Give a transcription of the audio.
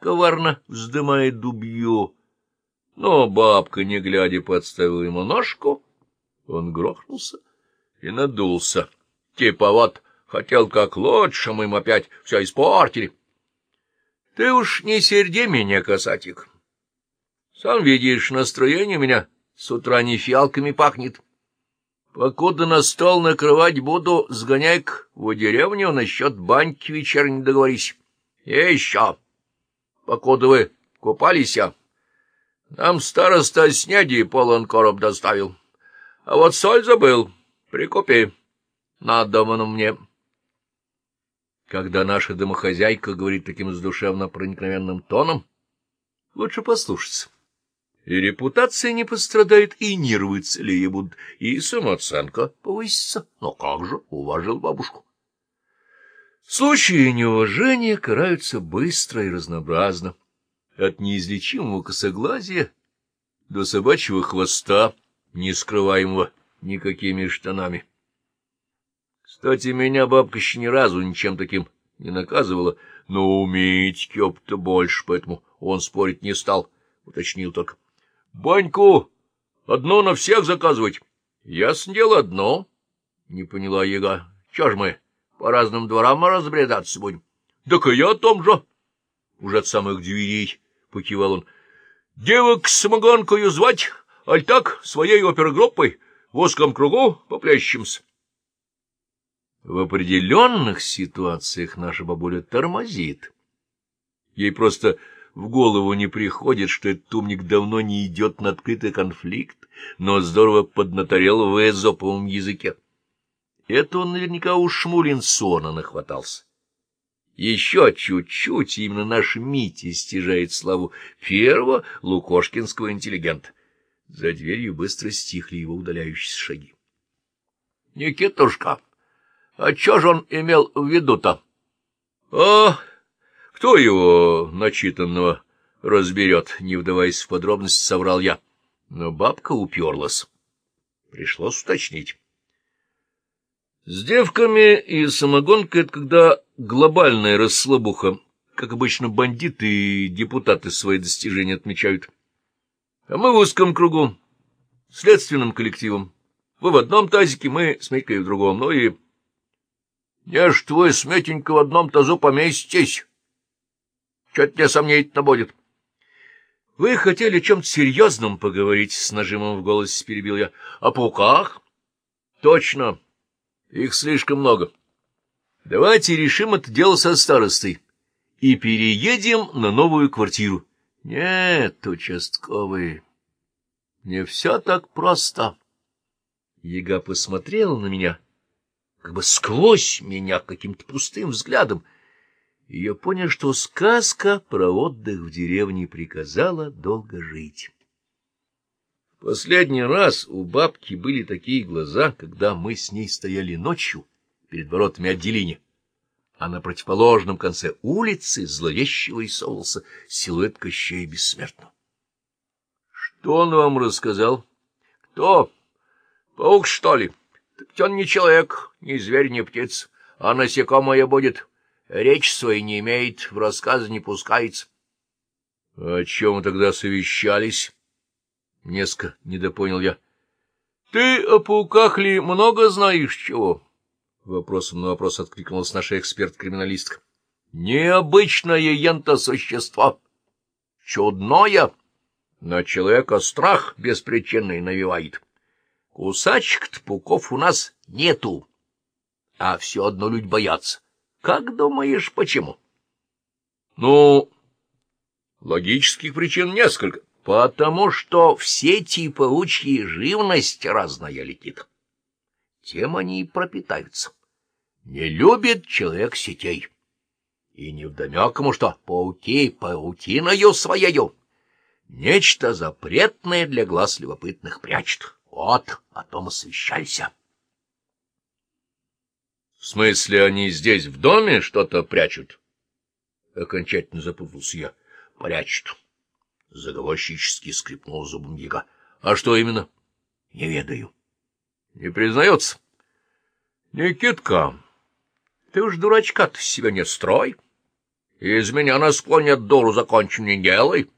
коварно вздымает дубье. Но бабка, не глядя, подставила ему ножку. Он грохнулся и надулся. Типа вот хотел как лучше, мы им опять все испортили. Ты уж не серди меня, касатик. Сам видишь, настроение у меня с утра не фиалками пахнет. Покуда на стол накрывать буду, сгоняй-ка в деревню насчет баньки вечерней договорись. И еще, покуда вы купались, я, нам староста сняди полон короб доставил. А вот соль забыл, прикупи, надо мне. Когда наша домохозяйка говорит таким задушевно проникновенным тоном, лучше послушаться и репутация не пострадает, и нервы целее будут, и самооценка повысится. Но как же, уважил бабушку. Случаи неуважения караются быстро и разнообразно, от неизлечимого косоглазия до собачьего хвоста, не скрываемого никакими штанами. Кстати, меня бабка еще ни разу ничем таким не наказывала, но уметь Кёп-то больше, поэтому он спорить не стал, уточнил только. — Баньку одно на всех заказывать. — Ясно дело, одно. — не поняла яга. — Чё ж мы по разным дворам разбредаться будем? — Так и я о том же. Уже от самых дверей покивал он. — Девок с самогонкою звать, аль так, своей опергруппой, в узком кругу поплящимся. В определенных ситуациях наша бабуля тормозит. Ей просто в голову не приходит, что этот умник давно не идет на открытый конфликт, но здорово поднаторел в эзоповом языке. Это он наверняка у Шмулинсона нахватался. Еще чуть-чуть, именно наш Митя стяжает славу первого лукошкинского интеллигента. За дверью быстро стихли его удаляющиеся шаги. — Никитушка, а что же он имел в виду-то? — А, кто его начитанного разберет, не вдаваясь в подробности, соврал я. Но бабка уперлась. Пришлось уточнить. С девками и самогонкой — это когда глобальная расслабуха, как обычно бандиты и депутаты свои достижения отмечают. А мы в узком кругу, следственным коллективом. Вы в одном тазике, мы с Митькой в другом, ну и... Не ж твой сметенька в одном тазу поместись. Что-то тебе сомнительно будет. — Вы хотели о чем-то серьезном поговорить, — с нажимом в голосе перебил я. — О пауках? — Точно. Их слишком много. Давайте решим это дело со старостой и переедем на новую квартиру. — Нет, участковый, не все так просто. Яга посмотрела на меня, как бы сквозь меня каким-то пустым взглядом, — и я понял, что сказка про отдых в деревне приказала долго жить. Последний раз у бабки были такие глаза, когда мы с ней стояли ночью перед воротами отделения, а на противоположном конце улицы зловеще вырисовывался силуэт Кощея Бессмертного. — Что он вам рассказал? — Кто? Паук, что ли? Так он не человек, не зверь, не птица, а насекомое будет. Речь своей не имеет, в рассказы не пускается. — О чем мы тогда совещались? — несколько недопонял я. — Ты о пауках ли много знаешь чего? — вопросом на вопрос откликнулась наша эксперт-криминалистка. — Необычное ента-существо. Чудное. На человека страх беспричинный навевает. Кусачек-то пауков у нас нету, а все одно люди боятся. Как думаешь, почему? Ну, логических причин несколько. Потому что в сети паучьи живность разная летит. Тем они и пропитаются. Не любит человек сетей. И невдомек ему, что пауки паутиною своею нечто запретное для глаз любопытных прячут. Вот, о том освещайся. В смысле, они здесь, в доме, что-то прячут? Окончательно запутался я. Прячут. Заговорщически скрипнул зубом яга. А что именно? Не ведаю. Не признается. Никитка, ты уж дурачка-то себя не строй. Из меня на склоне дуру закончен не делай.